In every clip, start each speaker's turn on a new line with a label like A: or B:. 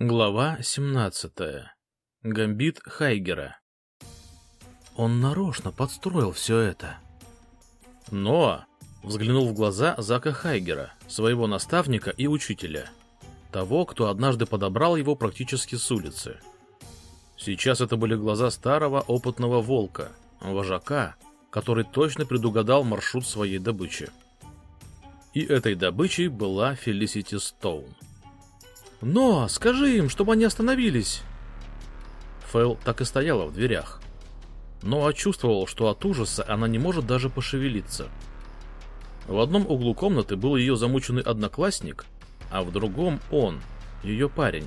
A: Глава 17. Гамбит Хайгера. Он нарочно подстроил все это. Но взглянул в глаза Зака Хайгера, своего наставника и учителя, того, кто однажды подобрал его практически с улицы. Сейчас это были глаза старого опытного волка, вожака, который точно предугадал маршрут своей добычи. И этой добычей была Фелисити Стоун. «Но, скажи им, чтобы они остановились!» Фэл так и стояла в дверях. Но чувствовал, что от ужаса она не может даже пошевелиться. В одном углу комнаты был ее замученный одноклассник, а в другом он, ее парень,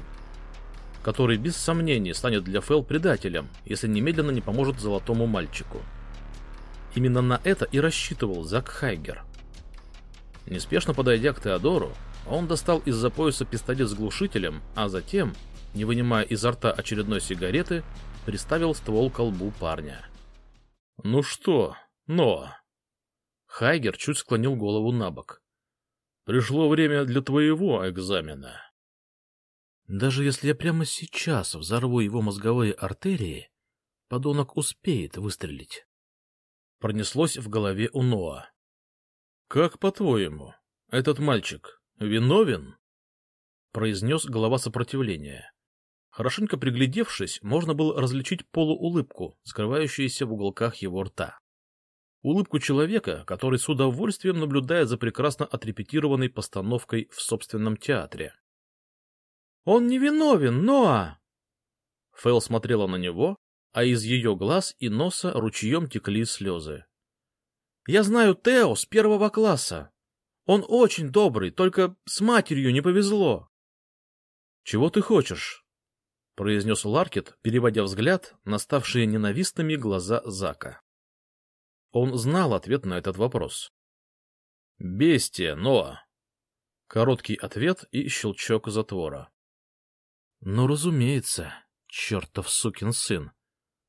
A: который без сомнений станет для Фэл предателем, если немедленно не поможет золотому мальчику. Именно на это и рассчитывал Зак Хайгер. Неспешно подойдя к Теодору, он достал из-за пояса пистолет с глушителем, а затем, не вынимая изо рта очередной сигареты, приставил ствол к колбу парня. «Ну что, но...» Хайгер чуть склонил голову на бок. «Пришло время для твоего экзамена».
B: «Даже если я прямо сейчас взорву его мозговые артерии, подонок успеет выстрелить».
A: Пронеслось в голове у Ноа. «Как по-твоему, этот мальчик «Виновен?» — произнес глава сопротивления. Хорошенько приглядевшись, можно было различить полуулыбку, скрывающуюся в уголках его рта. Улыбку человека, который с удовольствием наблюдает за прекрасно отрепетированной постановкой в собственном театре. «Он не виновен, Ноа!» Фэл смотрела на него, а из ее глаз и носа ручьем текли слезы. «Я знаю Тео с первого класса. Он очень добрый, только с матерью не повезло. — Чего ты хочешь? — произнес Ларкет, переводя взгляд на ставшие ненавистными глаза Зака. Он знал ответ на этот вопрос. — Бестия, Ноа. Короткий ответ и щелчок затвора.
B: — Ну, разумеется, чертов сукин сын.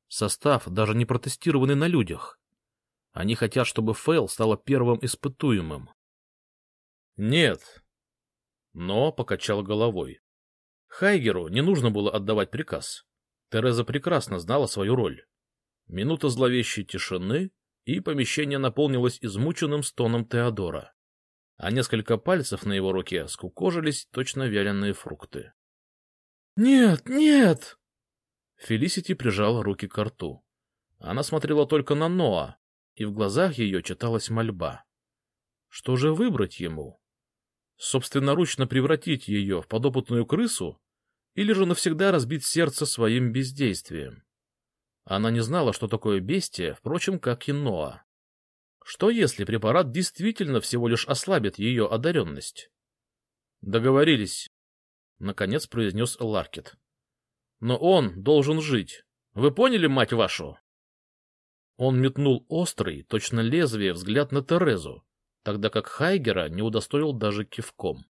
B: Состав даже не протестированный на людях. Они хотят, чтобы Фейл стала первым испытуемым.
A: Нет. Но покачал головой. Хайгеру не нужно было отдавать приказ. Тереза прекрасно знала свою роль. Минута зловещей тишины, и помещение наполнилось измученным стоном Теодора. А несколько пальцев на его руке скукожились точно вяленые фрукты. «Нет, нет!» Фелисити прижала руки к рту. Она смотрела только на Ноа, и в глазах ее читалась мольба. Что же выбрать ему? Собственноручно превратить ее в подопытную крысу или же навсегда разбить сердце своим бездействием. Она не знала, что такое бестия, впрочем, как и Ноа. Что если препарат действительно всего лишь ослабит ее одаренность? Договорились, — наконец произнес Ларкет. Но он должен жить. Вы поняли, мать вашу? Он метнул острый, точно лезвие, взгляд на Терезу, тогда как Хайгера не удостоил даже кивком.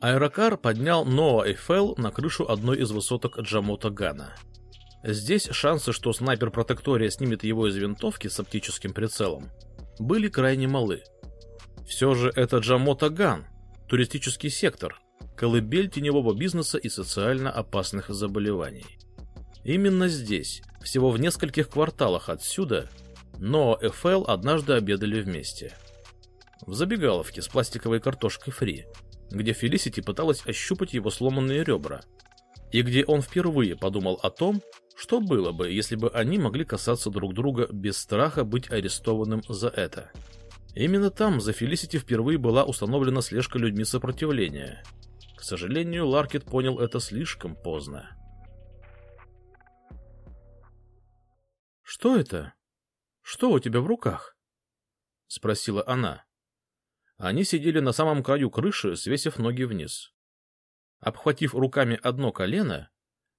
A: Аэрокар поднял Ноа Эйфел на крышу одной из высоток Джамота Гана. Здесь шансы, что снайпер Протектория снимет его из винтовки с оптическим прицелом, были крайне малы. Все же это Джамота Ган, туристический сектор, колыбель теневого бизнеса и социально опасных заболеваний. Именно здесь, всего в нескольких кварталах отсюда, но и Фэл однажды обедали вместе. В забегаловке с пластиковой картошкой фри, где Фелисити пыталась ощупать его сломанные ребра, и где он впервые подумал о том, что было бы, если бы они могли касаться друг друга без страха быть арестованным за это. Именно там за Фелисити впервые была установлена слежка людьми сопротивления, к сожалению, Ларкет понял это слишком поздно. «Что это? Что у тебя в руках?» — спросила она. Они сидели на самом краю крыши, свесив ноги вниз. Обхватив руками одно колено,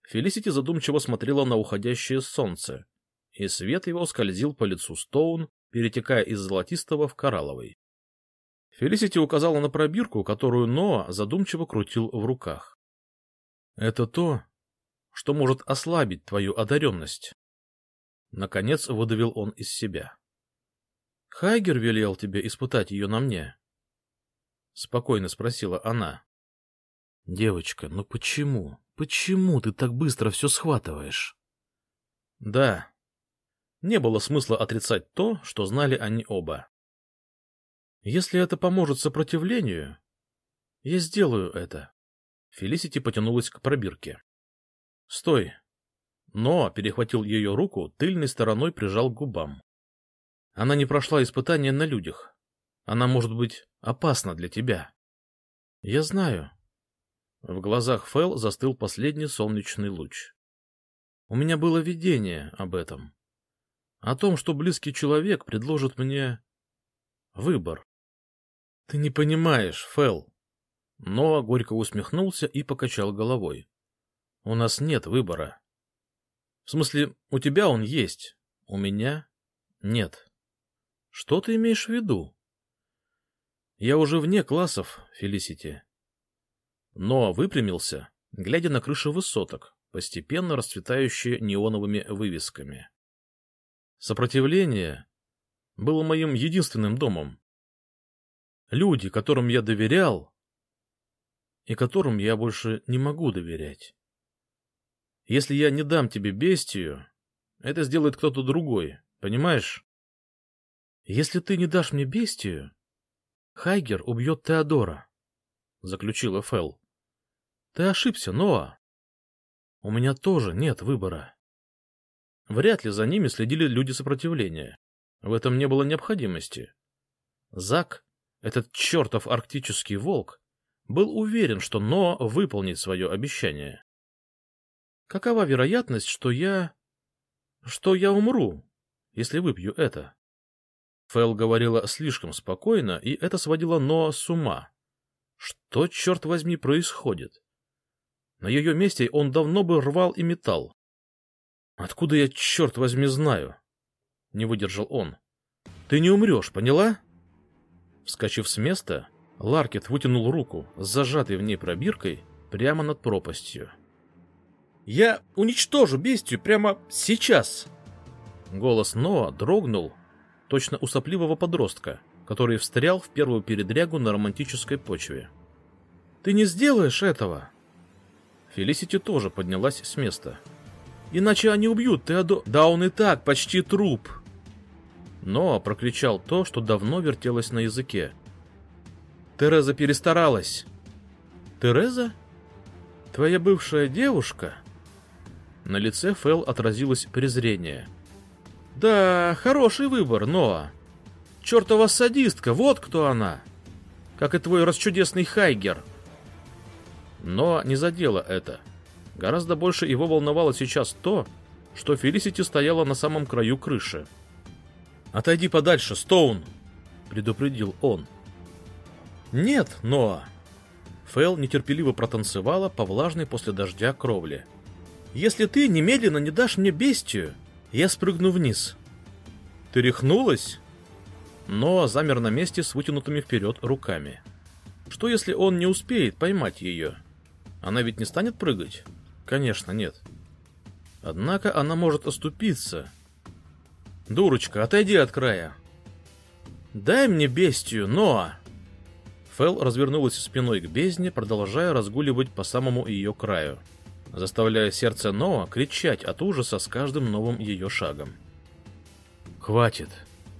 A: Фелисити задумчиво смотрела на уходящее солнце, и свет его скользил по лицу Стоун, перетекая из золотистого в коралловый. Фелисити указала на пробирку, которую Ноа задумчиво крутил в руках. — Это то, что может ослабить твою одаренность.
B: Наконец выдавил он из себя. — Хайгер велел тебе испытать ее на мне? — спокойно спросила она. — Девочка, ну почему, почему ты так быстро все схватываешь? — Да. Не было смысла отрицать то, что знали они оба. — Если это поможет сопротивлению, я сделаю это. Фелисити потянулась к пробирке. — Стой! Но перехватил ее руку, тыльной стороной прижал к губам. Она не прошла испытания на людях. Она может быть опасна для тебя. — Я знаю. В глазах Фэл застыл последний солнечный луч. У меня было видение об этом. О том, что близкий человек предложит мне выбор. Ты не понимаешь, Фэл. Но горько усмехнулся и покачал головой. У нас нет выбора. В смысле, у тебя он есть, у меня нет. Что ты имеешь в виду? Я уже вне классов, Фелисити. Но выпрямился, глядя на крыши высоток, постепенно расцветающие неоновыми вывесками. Сопротивление было моим единственным домом. Люди, которым я доверял, и которым я больше не могу доверять. Если я не дам тебе бестию, это сделает кто-то другой, понимаешь? Если ты не дашь мне бестию, Хайгер убьет Теодора, — заключила Фэл. Ты ошибся, Ноа. У меня тоже нет выбора. Вряд ли за ними следили люди сопротивления. В этом не было необходимости. Зак, этот чертов арктический волк, был уверен, что Ноа выполнит свое обещание. Какова вероятность, что я... что я умру, если выпью это? Фэл говорила слишком спокойно, и это сводило Ноа с ума. Что, черт возьми, происходит? На ее месте он давно бы рвал и металл. Откуда я, черт возьми, знаю? Не выдержал он. Ты не умрешь, поняла? Вскочив с места, Ларкет вытянул руку с зажатой в ней пробиркой прямо над пропастью. Я уничтожу бестию прямо сейчас!» Голос Ноа дрогнул, точно у сопливого подростка, который встрял в первую передрягу на романтической почве. «Ты не сделаешь этого!» Фелисити тоже поднялась с места. «Иначе они убьют Теодо...» «Да он и так почти труп!» Ноа прокричал то, что давно вертелось на языке. «Тереза перестаралась!» «Тереза? Твоя бывшая девушка?» На лице Фэл отразилось презрение. «Да, хороший выбор, Ноа. Чертова садистка, вот кто она! Как и твой расчудесный Хайгер!» Но не задело это. Гораздо больше его волновало сейчас то, что Фелисити стояла на самом краю крыши. «Отойди подальше, Стоун!» — предупредил он. «Нет, Ноа!» Фэл нетерпеливо протанцевала по влажной после дождя кровле. Если ты немедленно не дашь мне бестию, я спрыгну вниз. Ты рехнулась? Но замер на месте с вытянутыми вперед руками. Что если он не успеет поймать ее? Она ведь не станет прыгать? Конечно, нет. Однако она может оступиться. Дурочка, отойди от края. Дай мне бестию, Ноа! Фэл развернулась спиной к бездне, продолжая разгуливать по самому ее краю заставляя сердце Ноа кричать от ужаса с каждым новым ее шагом. «Хватит!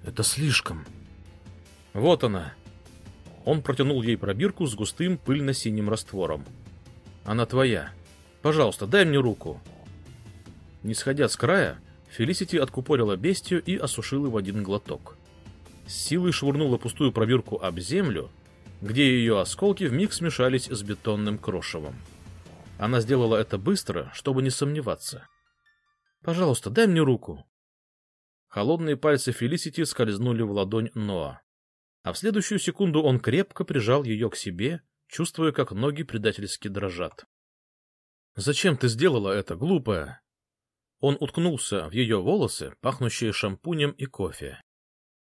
B: Это слишком!» «Вот она!» Он протянул ей пробирку с густым пыльно-синим раствором. «Она твоя. Пожалуйста, дай мне руку!» Не сходя с края, Фелисити откупорила бестию и осушила в один глоток. С силой швырнула пустую пробирку об землю, где ее осколки вмиг смешались с бетонным крошевом. Она сделала это быстро, чтобы не сомневаться. «Пожалуйста, дай мне руку». Холодные пальцы Фелисити скользнули в ладонь Ноа. А в следующую секунду он крепко прижал ее к себе, чувствуя, как ноги предательски дрожат. «Зачем ты сделала это, глупая?» Он уткнулся в ее волосы, пахнущие шампунем и кофе.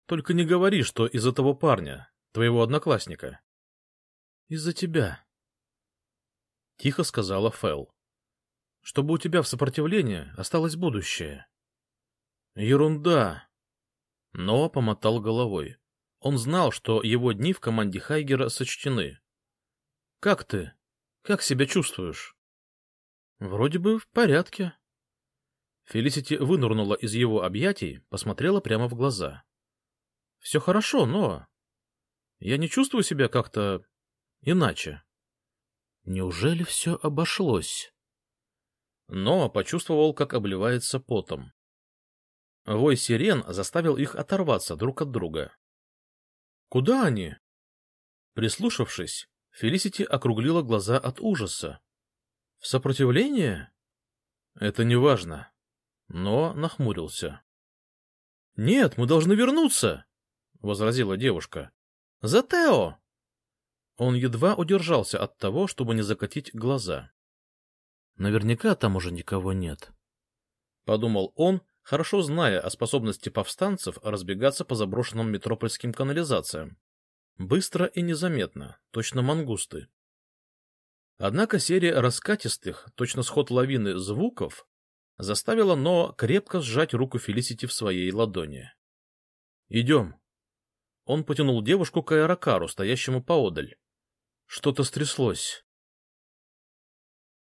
B: «Только не говори, что из-за того парня, твоего одноклассника». «Из-за тебя», — тихо сказала Фэл. — Чтобы у тебя в сопротивлении осталось будущее. Ерунда. Но помотал головой. Он знал, что его дни в команде Хайгера сочтены. Как ты? Как себя чувствуешь? Вроде бы в порядке. Фелисити вынурнула из его объятий, посмотрела прямо в глаза. Все хорошо, но... Я не чувствую себя как-то иначе. Неужели все обошлось? Но почувствовал, как обливается потом. Вой сирен заставил их оторваться друг от друга. «Куда они?» Прислушавшись, Фелисити округлила глаза от ужаса. «В сопротивление?» «Это не важно». Но нахмурился. «Нет, мы должны вернуться!» — возразила девушка. «За Тео!» Он едва удержался от того, чтобы не закатить глаза. «Наверняка там уже никого нет», — подумал он, хорошо зная о способности повстанцев разбегаться по заброшенным метропольским канализациям. Быстро и незаметно, точно мангусты. Однако серия раскатистых, точно сход лавины звуков, заставила Ноа крепко сжать руку Фелисити в своей ладони. «Идем». Он потянул девушку к аэрокару, стоящему поодаль. Что-то стряслось.